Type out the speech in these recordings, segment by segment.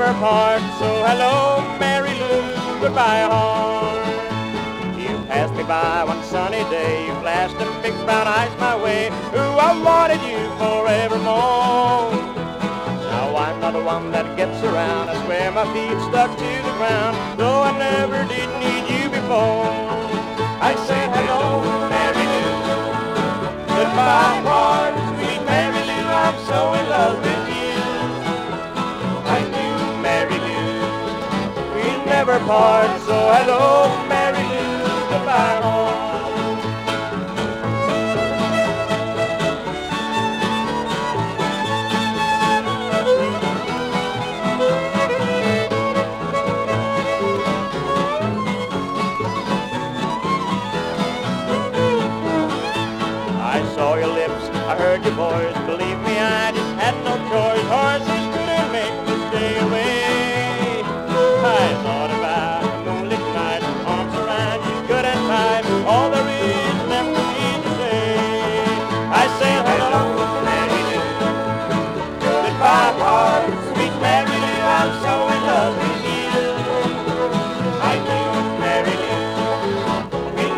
part. So hello, Mary Lou, goodbye, heart. You passed me by one sunny day. You flashed them big brown eyes my way. Ooh, I wanted you forevermore. Now I'm not the one that gets around. I swear my feet stuck to the ground, though I never did need you before. I say hello, Mary Lou. Goodbye, Part, so hello, Mary Lou. Goodbye, heart. I saw your lips, I heard your voice,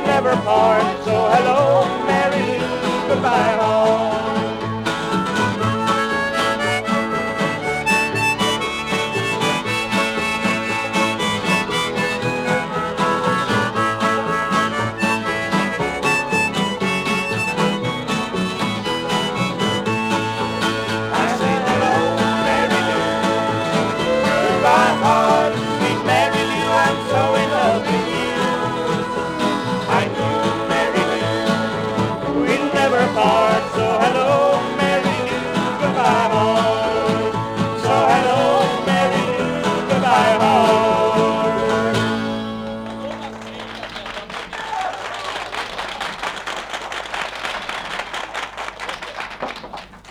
Never part.